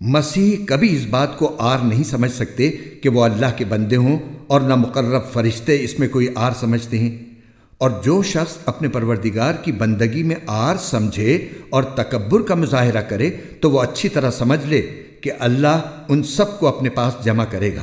مسیح کبھی اس بات کو آر نہیں سمجھ سکتے کہ وہ اللہ کے بندے ہوں اور نہ مقرب فرشتے اس میں کوئی آر سمجھتے ہیں۔ اور جو شخص اپنے پروردگار کی بندگی میں آر سمجھے اور تکبر کا مظاہرہ کرے تو وہ اچھی طرح سمجھ لے کہ اللہ ان سب کو اپنے پاس جمع کرے گا۔